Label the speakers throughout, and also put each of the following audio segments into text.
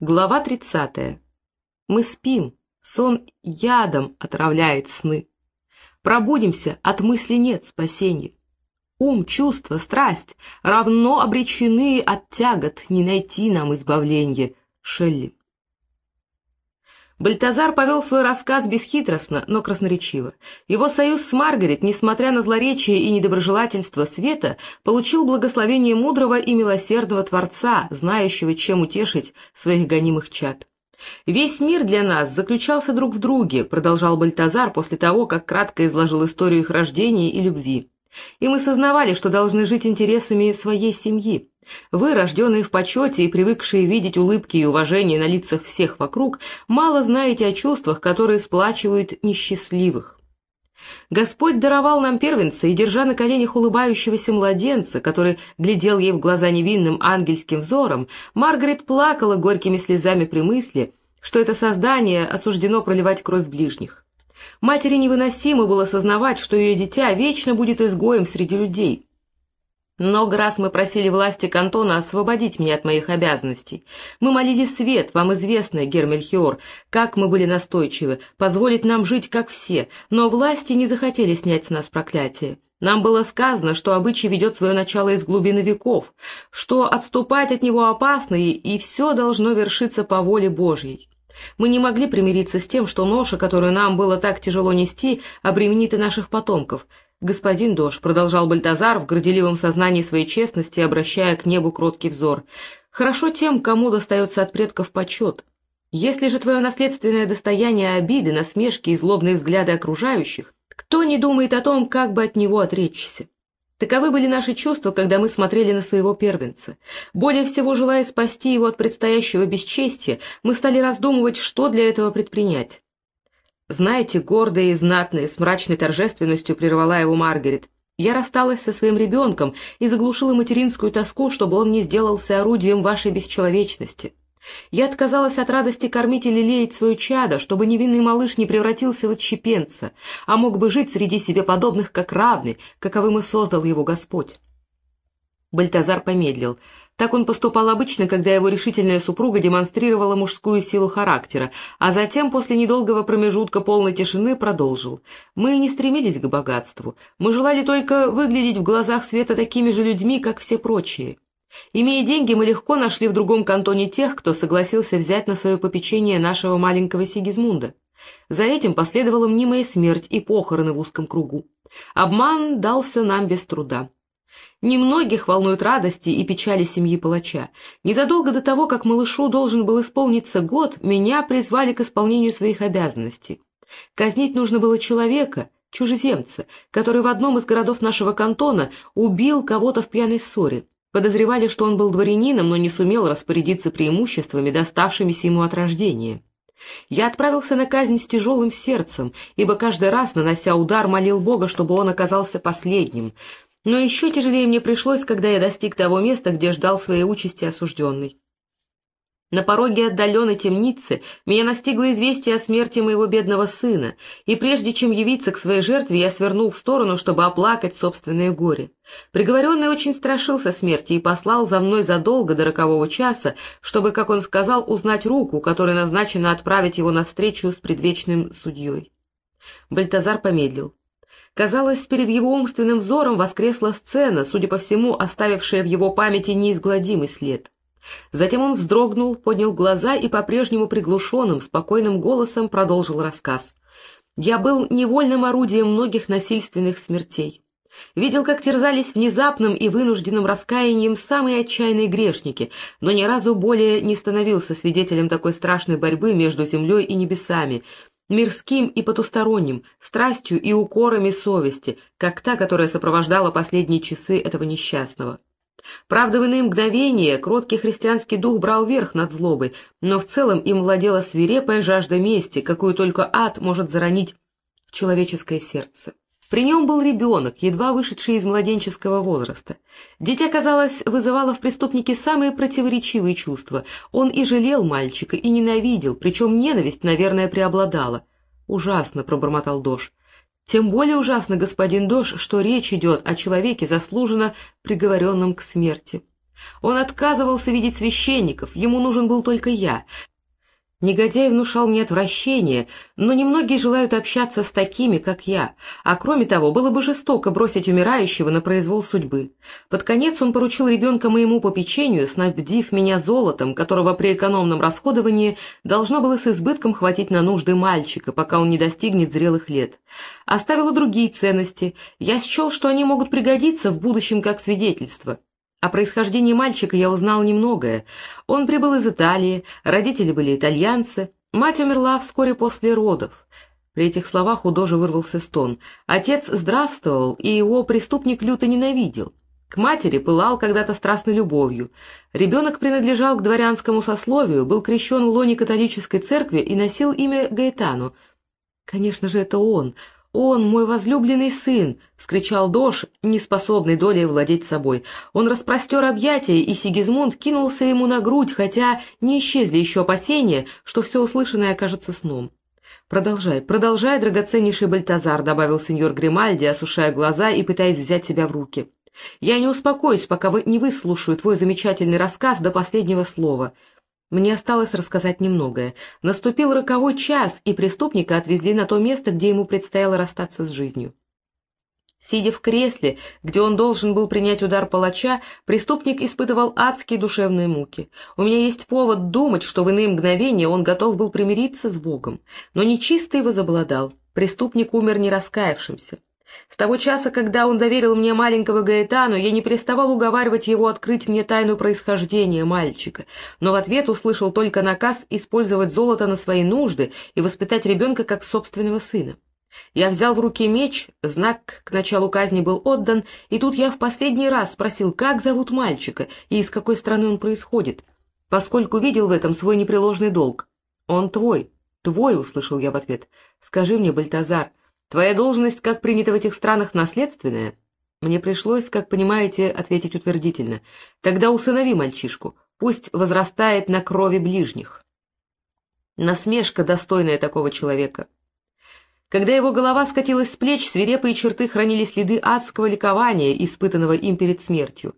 Speaker 1: Глава 30. Мы спим, сон ядом отравляет сны. Пробудимся, от мысли нет спасения. Ум, чувство, страсть равно обречены от тягот не найти нам избавления. Шелли. Бальтазар повел свой рассказ бесхитростно, но красноречиво. Его союз с Маргарет, несмотря на злоречие и недоброжелательство света, получил благословение мудрого и милосердного Творца, знающего, чем утешить своих гонимых чад. «Весь мир для нас заключался друг в друге», — продолжал Бальтазар после того, как кратко изложил историю их рождения и любви. «И мы сознавали, что должны жить интересами своей семьи. Вы, рожденные в почете и привыкшие видеть улыбки и уважение на лицах всех вокруг, мало знаете о чувствах, которые сплачивают несчастливых. Господь даровал нам первенца, и, держа на коленях улыбающегося младенца, который глядел ей в глаза невинным ангельским взором, Маргарет плакала горькими слезами при мысли, что это создание осуждено проливать кровь ближних. Матери невыносимо было сознавать, что ее дитя вечно будет изгоем среди людей — много раз мы просили власти кантона освободить меня от моих обязанностей. Мы молили свет, вам известно, Гермельхиор, как мы были настойчивы, позволить нам жить, как все, но власти не захотели снять с нас проклятие. Нам было сказано, что обычай ведет свое начало из глубины веков, что отступать от него опасно, и, и все должно вершиться по воле Божьей. Мы не могли примириться с тем, что ноша, которую нам было так тяжело нести, обременит и наших потомков — «Господин Дош», — продолжал Бальтазар в горделивом сознании своей честности, обращая к небу кроткий взор, — «хорошо тем, кому достается от предков почет. Если же твое наследственное достояние обиды, насмешки и злобные взгляды окружающих, кто не думает о том, как бы от него отречься? Таковы были наши чувства, когда мы смотрели на своего первенца. Более всего, желая спасти его от предстоящего бесчестия, мы стали раздумывать, что для этого предпринять. «Знаете, гордая и знатная, с мрачной торжественностью прервала его Маргарет. Я рассталась со своим ребенком и заглушила материнскую тоску, чтобы он не сделался орудием вашей бесчеловечности. Я отказалась от радости кормить и лелеять свое чадо, чтобы невинный малыш не превратился в отщепенца, а мог бы жить среди себе подобных как равный, каковым и создал его Господь». Бальтазар помедлил. Так он поступал обычно, когда его решительная супруга демонстрировала мужскую силу характера, а затем, после недолгого промежутка полной тишины, продолжил. «Мы не стремились к богатству. Мы желали только выглядеть в глазах света такими же людьми, как все прочие. Имея деньги, мы легко нашли в другом кантоне тех, кто согласился взять на свое попечение нашего маленького Сигизмунда. За этим последовала мнимая смерть и похороны в узком кругу. Обман дался нам без труда. Немногих волнуют радости и печали семьи палача. Незадолго до того, как малышу должен был исполниться год, меня призвали к исполнению своих обязанностей. Казнить нужно было человека, чужеземца, который в одном из городов нашего кантона убил кого-то в пьяной ссоре. Подозревали, что он был дворянином, но не сумел распорядиться преимуществами, доставшимися ему от рождения. Я отправился на казнь с тяжелым сердцем, ибо каждый раз, нанося удар, молил Бога, чтобы он оказался последним, но еще тяжелее мне пришлось, когда я достиг того места, где ждал своей участи осужденный. На пороге отдаленной темницы меня настигло известие о смерти моего бедного сына, и прежде чем явиться к своей жертве, я свернул в сторону, чтобы оплакать собственное горе. Приговоренный очень страшился смерти и послал за мной задолго до рокового часа, чтобы, как он сказал, узнать руку, которой назначено отправить его на встречу с предвечным судьей. Бальтазар помедлил. Казалось, перед его умственным взором воскресла сцена, судя по всему, оставившая в его памяти неизгладимый след. Затем он вздрогнул, поднял глаза и по-прежнему приглушенным, спокойным голосом продолжил рассказ. «Я был невольным орудием многих насильственных смертей. Видел, как терзались внезапным и вынужденным раскаянием самые отчаянные грешники, но ни разу более не становился свидетелем такой страшной борьбы между землей и небесами, мирским и потусторонним, страстью и укорами совести, как та, которая сопровождала последние часы этого несчастного. Правда, в иные мгновения кроткий христианский дух брал верх над злобой, но в целом им владела свирепая жажда мести, какую только ад может заронить в человеческое сердце. При нем был ребенок, едва вышедший из младенческого возраста. Дитя, казалось, вызывало в преступнике самые противоречивые чувства. Он и жалел мальчика, и ненавидел, причем ненависть, наверное, преобладала. «Ужасно», — пробормотал Дош. «Тем более ужасно, господин Дош, что речь идет о человеке, заслуженно приговоренном к смерти. Он отказывался видеть священников, ему нужен был только я. Негодяй внушал мне отвращение, но немногие желают общаться с такими, как я, а кроме того, было бы жестоко бросить умирающего на произвол судьбы. Под конец он поручил ребенка моему попечению, снабдив меня золотом, которого при экономном расходовании должно было с избытком хватить на нужды мальчика, пока он не достигнет зрелых лет. Оставил другие ценности, я счел, что они могут пригодиться в будущем как свидетельство. О происхождении мальчика я узнал немногое. Он прибыл из Италии, родители были итальянцы, мать умерла вскоре после родов. При этих словах у Дожи вырвался стон. Отец здравствовал, и его преступник люто ненавидел. К матери пылал когда-то страстной любовью. Ребенок принадлежал к дворянскому сословию, был крещен в лоне католической церкви и носил имя Гаэтану. Конечно же, это он, «Он мой возлюбленный сын!» — вскричал Дош, неспособный долей владеть собой. Он распростер объятия, и Сигизмунд кинулся ему на грудь, хотя не исчезли еще опасения, что все услышанное окажется сном. «Продолжай, продолжай, драгоценнейший Бальтазар», — добавил сеньор Гримальди, осушая глаза и пытаясь взять себя в руки. «Я не успокоюсь, пока вы не выслушаю твой замечательный рассказ до последнего слова. Мне осталось рассказать немногое. Наступил роковой час, и преступника отвезли на то место, где ему предстояло расстаться с жизнью. Сидя в кресле, где он должен был принять удар палача, преступник испытывал адские душевные муки. У меня есть повод думать, что в иные мгновения он готов был примириться с Богом. Но нечистый возобладал. Преступник умер не раскаявшимся. С того часа, когда он доверил мне маленького Гаэтану, я не переставал уговаривать его открыть мне тайну происхождения мальчика, но в ответ услышал только наказ использовать золото на свои нужды и воспитать ребенка как собственного сына. Я взял в руки меч, знак к началу казни был отдан, и тут я в последний раз спросил, как зовут мальчика и из какой страны он происходит, поскольку видел в этом свой непреложный долг. «Он твой, твой», — услышал я в ответ. «Скажи мне, Бальтазар, Твоя должность, как принято в этих странах, наследственная? Мне пришлось, как понимаете, ответить утвердительно. Тогда усынови мальчишку, пусть возрастает на крови ближних. Насмешка, достойная такого человека. Когда его голова скатилась с плеч, свирепые черты хранили следы адского ликования, испытанного им перед смертью.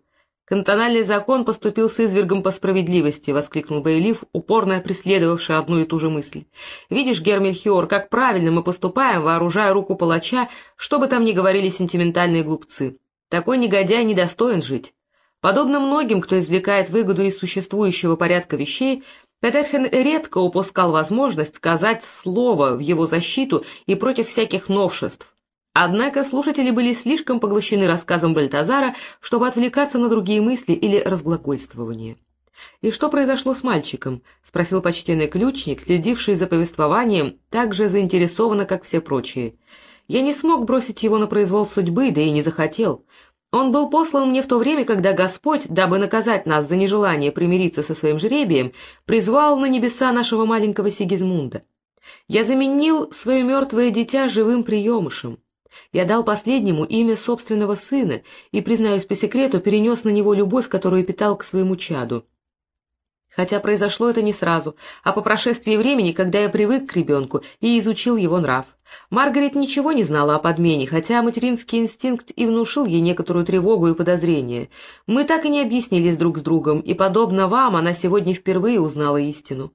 Speaker 1: «Кантональный закон поступил с извергом по справедливости», — воскликнул Бейлиф, упорно преследовавший одну и ту же мысль. «Видишь, Гермельхиор, как правильно мы поступаем, вооружая руку палача, что бы там ни говорили сентиментальные глупцы. Такой негодяй недостоин жить. Подобно многим, кто извлекает выгоду из существующего порядка вещей, Петерхен редко упускал возможность сказать слово в его защиту и против всяких новшеств, Однако слушатели были слишком поглощены рассказом Бальтазара, чтобы отвлекаться на другие мысли или разглагольствование. «И что произошло с мальчиком?» — спросил почтенный ключник, следивший за повествованием, так же заинтересованно, как все прочие. «Я не смог бросить его на произвол судьбы, да и не захотел. Он был послан мне в то время, когда Господь, дабы наказать нас за нежелание примириться со своим жребием, призвал на небеса нашего маленького Сигизмунда. Я заменил свое мертвое дитя живым приемышем. Я дал последнему имя собственного сына и, признаюсь по секрету, перенес на него любовь, которую питал к своему чаду. Хотя произошло это не сразу, а по прошествии времени, когда я привык к ребенку и изучил его нрав. Маргарет ничего не знала о подмене, хотя материнский инстинкт и внушил ей некоторую тревогу и подозрение. Мы так и не объяснились друг с другом, и, подобно вам, она сегодня впервые узнала истину.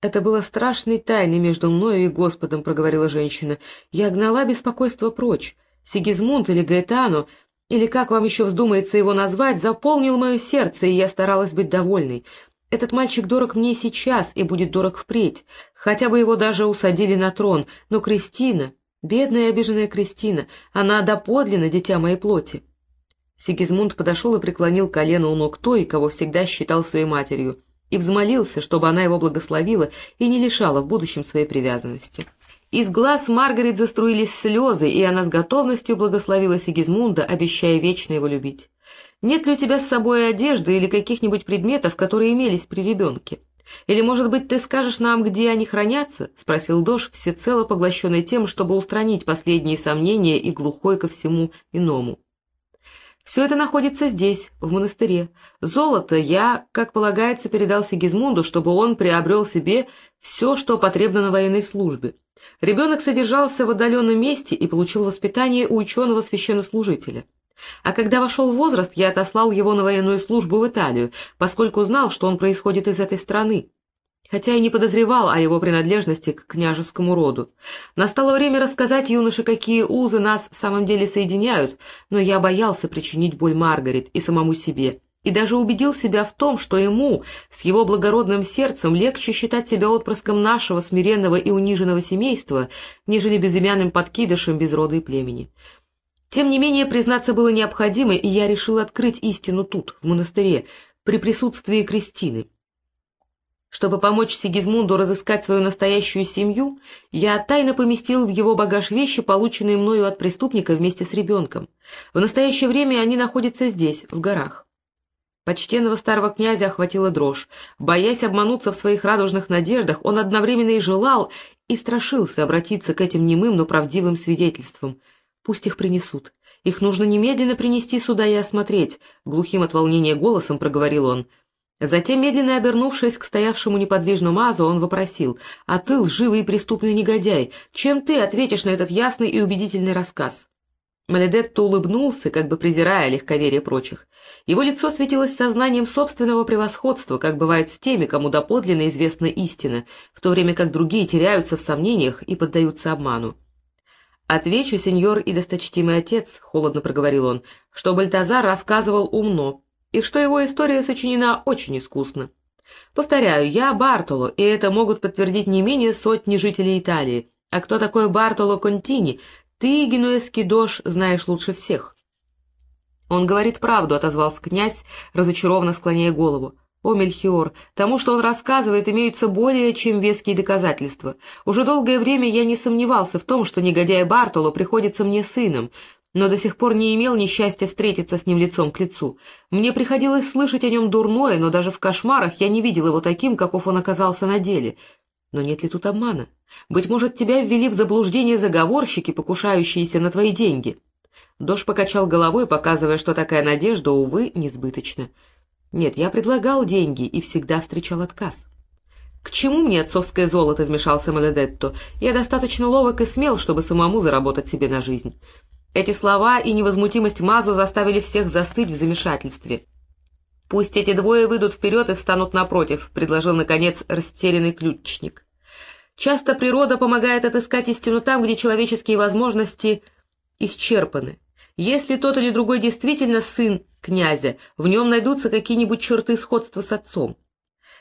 Speaker 1: «Это было страшной тайной между мною и Господом», — проговорила женщина. «Я гнала беспокойство прочь. Сигизмунд или Гаэтану, или как вам еще вздумается его назвать, заполнил мое сердце, и я старалась быть довольной. Этот мальчик дорог мне сейчас и будет дорог впредь. Хотя бы его даже усадили на трон. Но Кристина, бедная и обиженная Кристина, она доподлинно дитя моей плоти». Сигизмунд подошел и преклонил колено у ног той, кого всегда считал своей матерью и взмолился, чтобы она его благословила и не лишала в будущем своей привязанности. Из глаз Маргарет заструились слезы, и она с готовностью благословила Сигизмунда, обещая вечно его любить. «Нет ли у тебя с собой одежды или каких-нибудь предметов, которые имелись при ребенке? Или, может быть, ты скажешь нам, где они хранятся?» — спросил Дош, всецело поглощенный тем, чтобы устранить последние сомнения и глухой ко всему иному. Все это находится здесь, в монастыре. Золото я, как полагается, передал Сигизмунду, чтобы он приобрел себе все, что потребно на военной службе. Ребенок содержался в отдаленном месте и получил воспитание у ученого священнослужителя. А когда вошел в возраст, я отослал его на военную службу в Италию, поскольку знал, что он происходит из этой страны. Хотя и не подозревал о его принадлежности к княжескому роду. Настало время рассказать юноше, какие узы нас в самом деле соединяют, но я боялся причинить боль Маргарет и самому себе, и даже убедил себя в том, что ему, с его благородным сердцем, легче считать себя отпрыском нашего смиренного и униженного семейства, нежели безымянным подкидышем без рода и племени. Тем не менее, признаться было необходимо, и я решил открыть истину тут, в монастыре, при присутствии Кристины. Чтобы помочь Сигизмунду разыскать свою настоящую семью, я тайно поместил в его багаж вещи, полученные мною от преступника вместе с ребенком. В настоящее время они находятся здесь, в горах. Почтенного старого князя охватила дрожь. Боясь обмануться в своих радужных надеждах, он одновременно и желал, и страшился обратиться к этим немым, но правдивым свидетельствам. Пусть их принесут. Их нужно немедленно принести сюда и осмотреть, — глухим от волнения голосом проговорил он. Затем, медленно обернувшись к стоявшему неподвижно Мазу, он вопросил, «А ты, лживый и преступный негодяй, чем ты ответишь на этот ясный и убедительный рассказ?» Маледетто улыбнулся, как бы презирая легковерие прочих. Его лицо светилось сознанием собственного превосходства, как бывает с теми, кому доподлинно известна истина, в то время как другие теряются в сомнениях и поддаются обману. «Отвечу, сеньор и досточтимый отец», — холодно проговорил он, — «что Бальтазар рассказывал умно, и что его история сочинена очень искусно. Повторяю, я Бартоло, и это могут подтвердить не менее сотни жителей Италии. А кто такой Бартоло Контини, ты, генуэзский дож, знаешь лучше всех. Он говорит правду, — отозвался князь, разочарованно склоняя голову. «О, Мельхиор, тому, что он рассказывает, имеются более чем веские доказательства. Уже долгое время я не сомневался в том, что негодяй Бартоло приходится мне сыном, но до сих пор не имел несчастья встретиться с ним лицом к лицу. Мне приходилось слышать о нем дурное, но даже в кошмарах я не видел его таким, каков он оказался на деле. Но нет ли тут обмана? Быть может, тебя ввели в заблуждение заговорщики, покушающиеся на твои деньги?» Дож покачал головой, показывая, что такая надежда, увы, несбыточна. «Нет, я предлагал деньги и всегда встречал отказ». «К чему мне отцовское золото?» — вмешался Маледетто. «Я достаточно ловок и смел, чтобы самому заработать себе на жизнь. Эти слова и невозмутимость Мазу заставили всех застыть в замешательстве. «Пусть эти двое выйдут вперед и встанут напротив», — предложил, наконец, растерянный ключник. «Часто природа помогает отыскать истину там, где человеческие возможности исчерпаны. Если тот или другой действительно сын князя, в нем найдутся какие-нибудь черты сходства с отцом.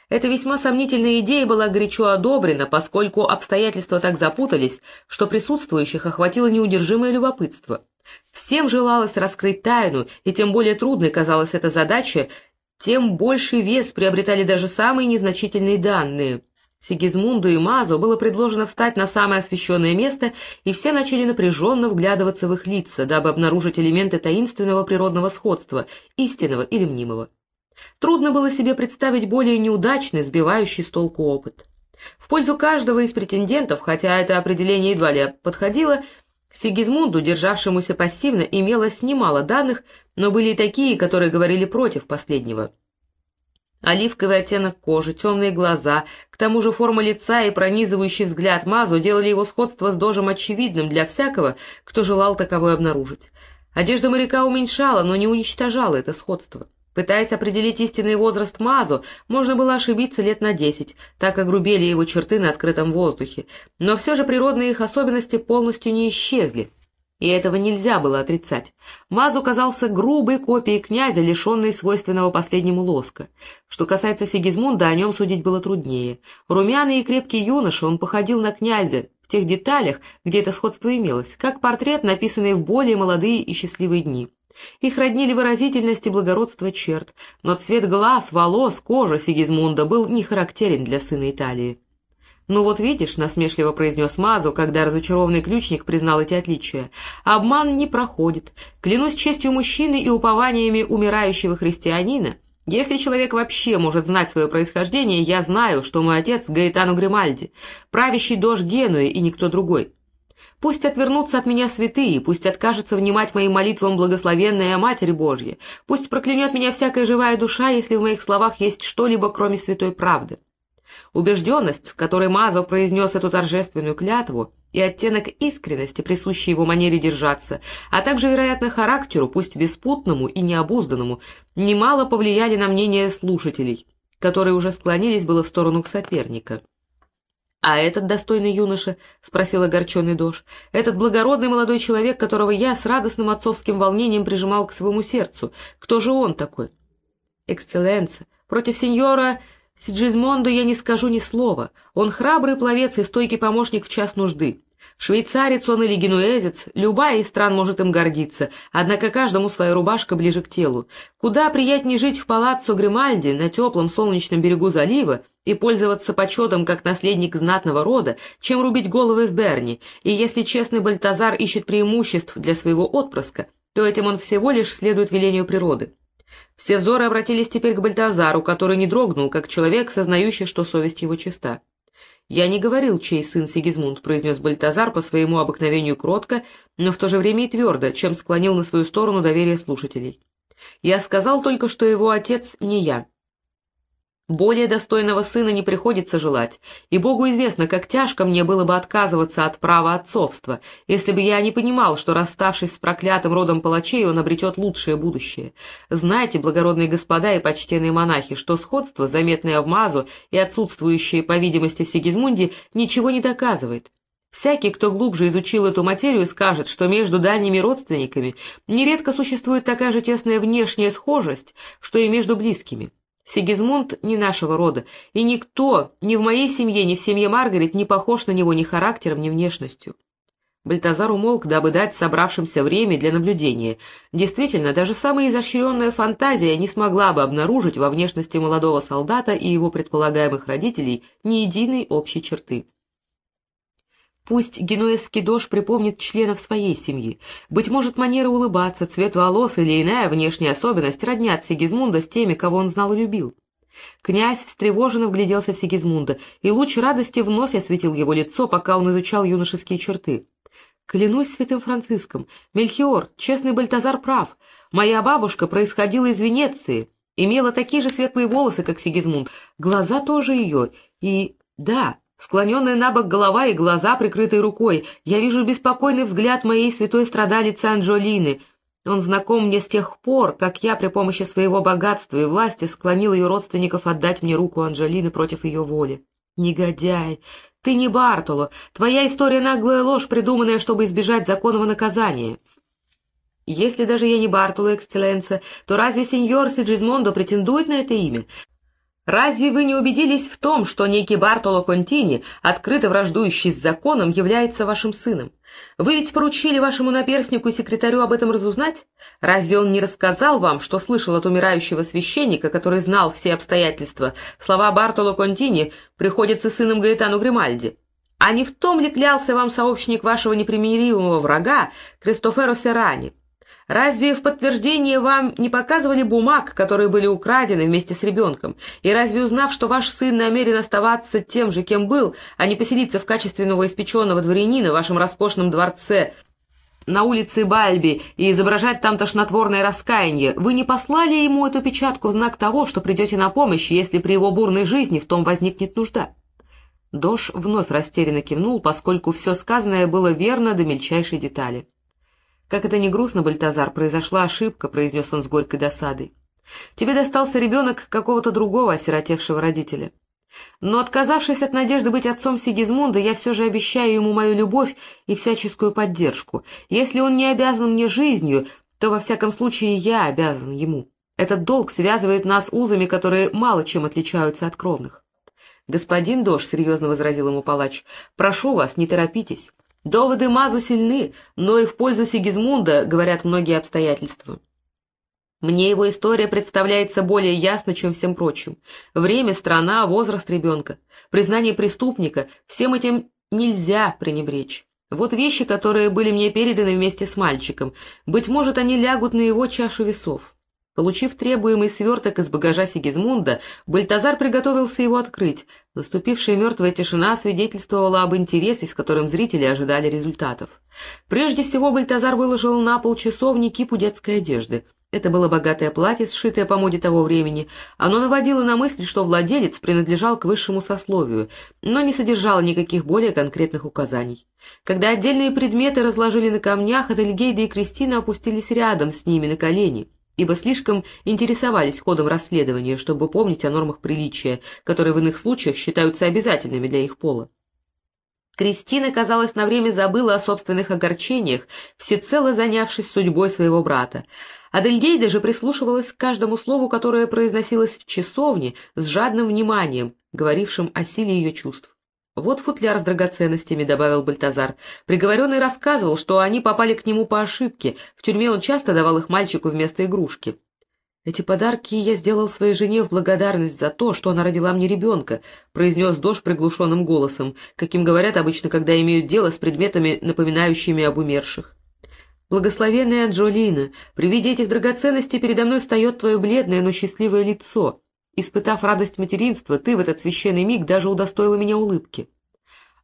Speaker 1: Эта весьма сомнительная идея была горячо одобрена, поскольку обстоятельства так запутались, что присутствующих охватило неудержимое любопытство. Всем желалось раскрыть тайну, и тем более трудной казалась эта задача, тем больший вес приобретали даже самые незначительные данные. Сигизмунду и Мазу было предложено встать на самое освещенное место, и все начали напряженно вглядываться в их лица, дабы обнаружить элементы таинственного природного сходства, истинного или мнимого. Трудно было себе представить более неудачный, сбивающий с толку опыт. В пользу каждого из претендентов, хотя это определение едва ли подходило, Сигизмунду, державшемуся пассивно, имелось немало данных, но были и такие, которые говорили против последнего. Оливковый оттенок кожи, темные глаза, к тому же форма лица и пронизывающий взгляд Мазу делали его сходство с дожем очевидным для всякого, кто желал таковое обнаружить. Одежда моряка уменьшала, но не уничтожала это сходство. Пытаясь определить истинный возраст Мазу, можно было ошибиться лет на десять, так огрубели его черты на открытом воздухе, но все же природные их особенности полностью не исчезли, и этого нельзя было отрицать. Мазу казался грубой копией князя, лишенной свойственного последнему лоска. Что касается Сигизмунда, о нем судить было труднее. Румяный и крепкий юноша, он походил на князя в тех деталях, где это сходство имелось, как портрет, написанный в более молодые и счастливые дни. Их роднили выразительность и благородство черт, но цвет глаз, волос, кожа Сигизмунда был не характерен для сына Италии. «Ну вот видишь», — насмешливо произнес Мазу, когда разочарованный ключник признал эти отличия, — «обман не проходит. Клянусь честью мужчины и упованиями умирающего христианина. Если человек вообще может знать свое происхождение, я знаю, что мой отец Гаэтану Гримальди, правящий дождь Генуи и никто другой. Пусть отвернутся от меня святые, пусть откажется внимать моим молитвам благословенная Матерь Божья, пусть проклянет меня всякая живая душа, если в моих словах есть что-либо, кроме святой правды. Убежденность, с которой Мазо произнес эту торжественную клятву, и оттенок искренности, присущий его манере держаться, а также, вероятно, характеру, пусть беспутному и необузданному, немало повлияли на мнение слушателей, которые уже склонились было в сторону соперника. «А этот достойный юноша?» — спросил огорченный Дож. «Этот благородный молодой человек, которого я с радостным отцовским волнением прижимал к своему сердцу. Кто же он такой?» «Эксцелленца, против сеньора Сиджизмонду я не скажу ни слова. Он храбрый пловец и стойкий помощник в час нужды. Швейцарец он или генуэзец, любая из стран может им гордиться, однако каждому своя рубашка ближе к телу. Куда приятнее жить в палаццо Гримальди на теплом солнечном берегу залива и пользоваться почетом как наследник знатного рода, чем рубить головы в Берни, и если честный Бальтазар ищет преимуществ для своего отпрыска, то этим он всего лишь следует велению природы. Все взоры обратились теперь к Бальтазару, который не дрогнул, как человек, сознающий, что совесть его чиста. «Я не говорил, чей сын Сигизмунд», — произнес Бальтазар по своему обыкновению кротко, но в то же время и твердо, чем склонил на свою сторону доверие слушателей. «Я сказал только, что его отец не я. Более достойного сына не приходится желать, и Богу известно, как тяжко мне было бы отказываться от права отцовства, если бы я не понимал, что, расставшись с проклятым родом палачей, он обретет лучшее будущее. Знайте, благородные господа и почтенные монахи, что сходство, заметное в Мазу и отсутствующее, по видимости, в Сигизмунде, ничего не доказывает. Всякий, кто глубже изучил эту материю, скажет, что между дальними родственниками нередко существует такая же тесная внешняя схожесть, что и между близкими. Сигизмунд не нашего рода, и никто, ни в моей семье, ни в семье Маргарет, не похож на него ни характером, ни внешностью. Бальтазар умолк, дабы дать собравшимся время для наблюдения. Действительно, даже самая изощренная фантазия не смогла бы обнаружить во внешности молодого солдата и его предполагаемых родителей ни единой общей черты. Пусть генуэзский дож припомнит членов своей семьи. Быть может, манера улыбаться, цвет волос или иная внешняя особенность роднят Сигизмунда с теми, кого он знал и любил. Князь встревоженно вгляделся в Сигизмунда, и луч радости вновь осветил его лицо, пока он изучал юношеские черты. «Клянусь святым Франциском, Мельхиор, честный Бальтазар прав. Моя бабушка происходила из Венеции, имела такие же светлые волосы, как Сигизмунд, глаза тоже ее, и... да, Склоненная на бок голова и глаза, прикрытые рукой, я вижу беспокойный взгляд моей святой страдалицы Анджолины. Он знаком мне с тех пор, как я при помощи своего богатства и власти склонил ее родственников отдать мне руку Анджолины против ее воли. Негодяй! Ты не Бартоло. Твоя история наглая ложь, придуманная, чтобы избежать законного наказания. Если даже я не Бартоло, эксцелленция, то разве сеньор Сиджизмондо претендует на это имя? Разве вы не убедились в том, что некий Бартоло Контини, открыто враждующий с законом, является вашим сыном? Вы ведь поручили вашему наперснику и секретарю об этом разузнать? Разве он не рассказал вам, что слышал от умирающего священника, который знал все обстоятельства, слова Бартоло Контини приходятся сыном Гаэтану Гримальди? А не в том ли клялся вам сообщник вашего непримиримого врага Кристоферо Серани? Разве в подтверждение вам не показывали бумаг, которые были украдены вместе с ребенком? И разве узнав, что ваш сын намерен оставаться тем же, кем был, а не поселиться в качестве новоиспеченного дворянина в вашем роскошном дворце на улице Бальби и изображать там тошнотворное раскаяние, вы не послали ему эту печатку в знак того, что придете на помощь, если при его бурной жизни в том возникнет нужда?» Дош вновь растерянно кивнул, поскольку все сказанное было верно до мельчайшей детали. «Как это не грустно, Бальтазар, произошла ошибка», — произнес он с горькой досадой. «Тебе достался ребенок какого-то другого осиротевшего родителя. Но, отказавшись от надежды быть отцом Сигизмунда, я все же обещаю ему мою любовь и всяческую поддержку. Если он не обязан мне жизнью, то, во всяком случае, я обязан ему. Этот долг связывает нас узами, которые мало чем отличаются от кровных». «Господин Дош», — серьезно возразил ему палач, — «прошу вас, не торопитесь». Доводы Мазу сильны, но и в пользу Сигизмунда говорят многие обстоятельства. Мне его история представляется более ясно, чем всем прочим. Время, страна, возраст ребенка, признание преступника — всем этим нельзя пренебречь. Вот вещи, которые были мне переданы вместе с мальчиком. Быть может, они лягут на его чашу весов. Получив требуемый сверток из багажа Сигизмунда, Бальтазар приготовился его открыть. Наступившая мертвая тишина свидетельствовала об интересе, с которым зрители ожидали результатов. Прежде всего Бальтазар выложил на пол часовни кипу детской одежды. Это было богатое платье, сшитое по моде того времени. Оно наводило на мысль, что владелец принадлежал к высшему сословию, но не содержало никаких более конкретных указаний. Когда отдельные предметы разложили на камнях, Адельгейда и Кристина опустились рядом с ними на колени, ибо слишком интересовались ходом расследования, чтобы помнить о нормах приличия, которые в иных случаях считаются обязательными для их пола. Кристина, казалось, на время забыла о собственных огорчениях, всецело занявшись судьбой своего брата. Адельгейда же прислушивалась к каждому слову, которое произносилось в часовне, с жадным вниманием, говорившим о силе ее чувств. «Вот футляр с драгоценностями», — добавил Бальтазар. Приговоренный рассказывал, что они попали к нему по ошибке. В тюрьме он часто давал их мальчику вместо игрушки. «Эти подарки я сделал своей жене в благодарность за то, что она родила мне ребенка», — произнес Дош приглушенным голосом, каким говорят обычно, когда имеют дело с предметами, напоминающими об умерших. «Благословенная Анджолина, при виде этих драгоценностей передо мной встает твое бледное, но счастливое лицо. Испытав радость материнства, ты в этот священный миг даже удостоила меня улыбки».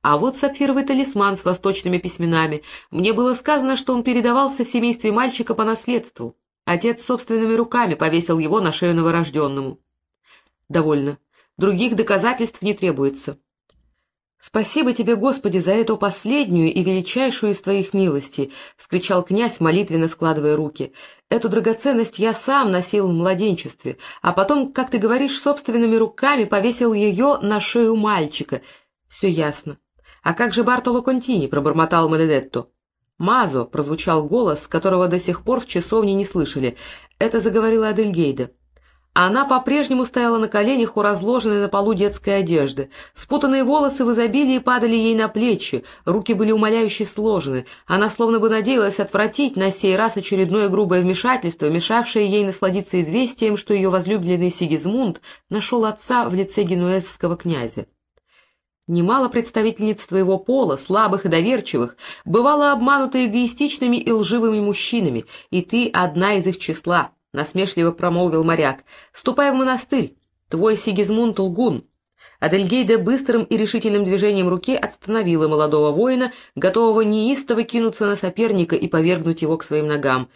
Speaker 1: А вот сапфировый талисман с восточными письменами. Мне было сказано, что он передавался в семействе мальчика по наследству. Отец собственными руками повесил его на шею новорожденному. Довольно. Других доказательств не требуется. «Спасибо тебе, Господи, за эту последнюю и величайшую из твоих милостей!» — вскричал князь, молитвенно складывая руки. «Эту драгоценность я сам носил в младенчестве, а потом, как ты говоришь, собственными руками повесил ее на шею мальчика. Все ясно. А как же Бартоло Контини?» — пробормотал Маледетто. «Мазо!» — прозвучал голос, которого до сих пор в часовне не слышали. Это заговорила Адельгейда. Она по-прежнему стояла на коленях у разложенной на полу детской одежды. Спутанные волосы в изобилии падали ей на плечи, руки были умоляюще сложены. Она словно бы надеялась отвратить на сей раз очередное грубое вмешательство, мешавшее ей насладиться известием, что ее возлюбленный Сигизмунд нашел отца в лице генуэзского князя. Немало представительниц твоего пола, слабых и доверчивых, бывало обмануто эгоистичными и лживыми мужчинами, и ты одна из их числа, — насмешливо промолвил моряк. — Ступай в монастырь, твой Сигизмунд лгун. Адельгейда быстрым и решительным движением руки остановила молодого воина, готового неистово кинуться на соперника и повергнуть его к своим ногам.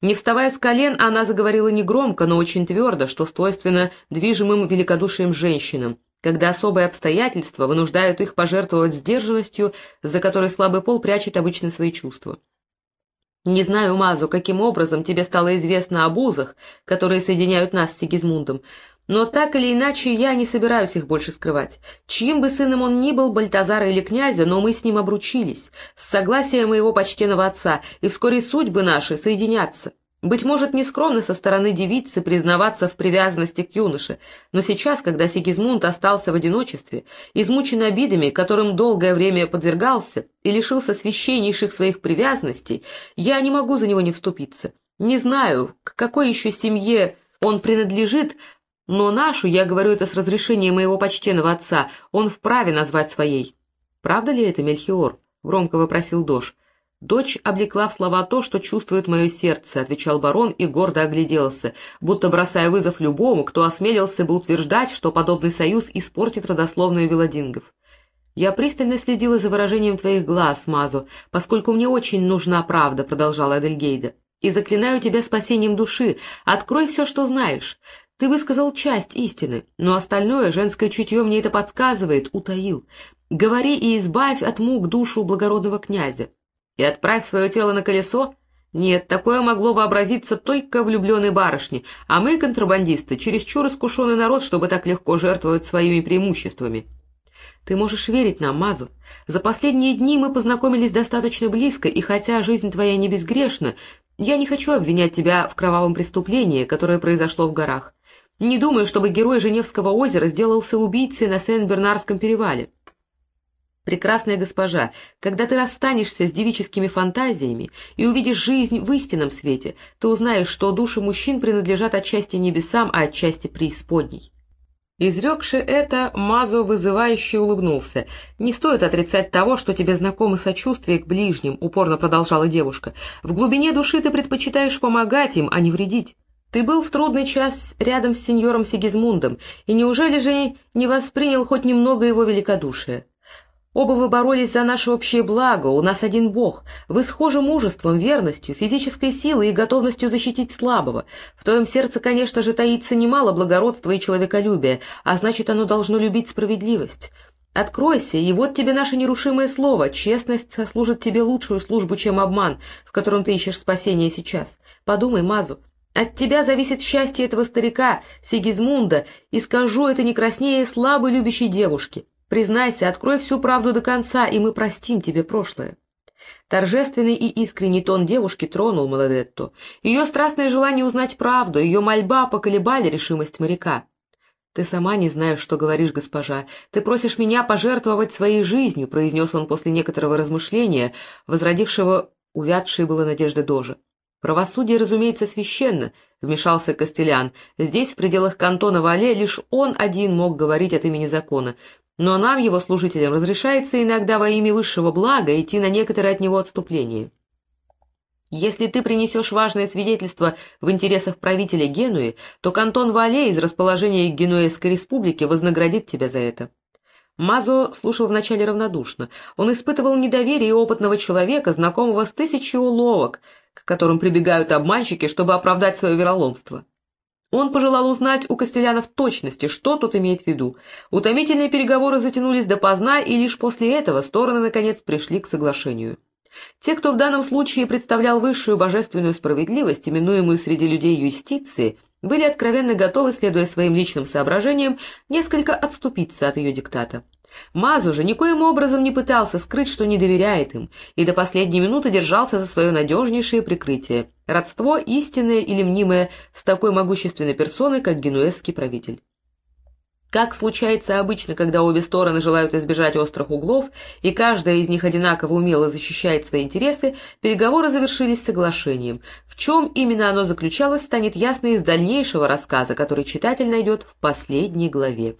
Speaker 1: Не вставая с колен, она заговорила негромко, но очень твердо, что свойственно движимым великодушием женщинам когда особые обстоятельства вынуждают их пожертвовать сдержанностью, за которой слабый пол прячет обычно свои чувства. Не знаю, Мазу, каким образом тебе стало известно об узах, которые соединяют нас с Сигизмундом, но так или иначе я не собираюсь их больше скрывать. Чьим бы сыном он ни был, Бальтазара или князя, но мы с ним обручились, с согласия моего почтенного отца, и вскоре судьбы наши соединятся. Быть может, нескромно со стороны девицы признаваться в привязанности к юноше, но сейчас, когда Сигизмунд остался в одиночестве, измучен обидами, которым долгое время подвергался, и лишился священнейших своих привязанностей, я не могу за него не вступиться. Не знаю, к какой еще семье он принадлежит, но нашу, я говорю это с разрешения моего почтенного отца, он вправе назвать своей. «Правда ли это, Мельхиор?» — громко вопросил Дош. «Дочь облекла в слова то, что чувствует мое сердце», — отвечал барон и гордо огляделся, будто бросая вызов любому, кто осмелился бы утверждать, что подобный союз испортит родословную Велодингов. «Я пристально следила за выражением твоих глаз, Мазу, поскольку мне очень нужна правда», — продолжала Адельгейда. «И заклинаю тебя спасением души. Открой все, что знаешь. Ты высказал часть истины, но остальное женское чутье мне это подсказывает, утаил. Говори и избавь от мук душу благородного князя и отправь свое тело на колесо? Нет, такое могло вообразиться только влюбленной барышне, а мы, контрабандисты, чересчур искушенный народ, чтобы так легко жертвовать своими преимуществами. Ты можешь верить нам, Мазу. За последние дни мы познакомились достаточно близко, и хотя жизнь твоя не безгрешна, я не хочу обвинять тебя в кровавом преступлении, которое произошло в горах. Не думаю, чтобы герой Женевского озера сделался убийцей на Сен-Бернарском перевале. Прекрасная госпожа, когда ты расстанешься с девическими фантазиями и увидишь жизнь в истинном свете, ты узнаешь, что души мужчин принадлежат отчасти небесам, а отчасти преисподней. Изрекши это, Мазо вызывающе улыбнулся. «Не стоит отрицать того, что тебе знакомо сочувствие к ближним», — упорно продолжала девушка. «В глубине души ты предпочитаешь помогать им, а не вредить. Ты был в трудный час рядом с сеньором Сигизмундом, и неужели же не воспринял хоть немного его великодушия? Оба вы боролись за наше общее благо, у нас один Бог. Вы схожи мужеством, верностью, физической силой и готовностью защитить слабого. В твоем сердце, конечно же, таится немало благородства и человеколюбия, а значит, оно должно любить справедливость. Откройся, и вот тебе наше нерушимое слово. Честность сослужит тебе лучшую службу, чем обман, в котором ты ищешь спасения сейчас. Подумай, Мазу, от тебя зависит счастье этого старика, Сигизмунда, и скажу это не краснее слабой любящей девушки. Признайся, открой всю правду до конца, и мы простим тебе прошлое. Торжественный и искренний тон девушки тронул Маладетту. Ее страстное желание узнать правду, ее мольба поколебали решимость моряка. «Ты сама не знаешь, что говоришь, госпожа. Ты просишь меня пожертвовать своей жизнью», — произнес он после некоторого размышления, возродившего увядшие было надежды Дожа. «Правосудие, разумеется, священно», — вмешался Костелян. «Здесь, в пределах кантона Вале, лишь он один мог говорить от имени закона. Но нам, его служителям, разрешается иногда во имя высшего блага идти на некоторое от него отступление. Если ты принесешь важное свидетельство в интересах правителя Генуи, то кантон Вале из расположения Генуэзской республики вознаградит тебя за это. Мазо слушал вначале равнодушно. Он испытывал недоверие опытного человека, знакомого с тысячей уловок, к которым прибегают обманщики, чтобы оправдать свое вероломство. Он пожелал узнать у Костеляна в точности, что тут имеет в виду. Утомительные переговоры затянулись допоздна, и лишь после этого стороны, наконец, пришли к соглашению. Те, кто в данном случае представлял высшую божественную справедливость, именуемую среди людей юстицией, были откровенно готовы, следуя своим личным соображениям, несколько отступиться от ее диктата. Мазу же никоим образом не пытался скрыть, что не доверяет им, и до последней минуты держался за свое надежнейшее прикрытие — родство истинное или мнимое с такой могущественной персоной, как генуэзский правитель. Как случается обычно, когда обе стороны желают избежать острых углов, и каждая из них одинаково умело защищает свои интересы, переговоры завершились соглашением. В чем именно оно заключалось, станет ясно из дальнейшего рассказа, который читатель найдет в последней главе.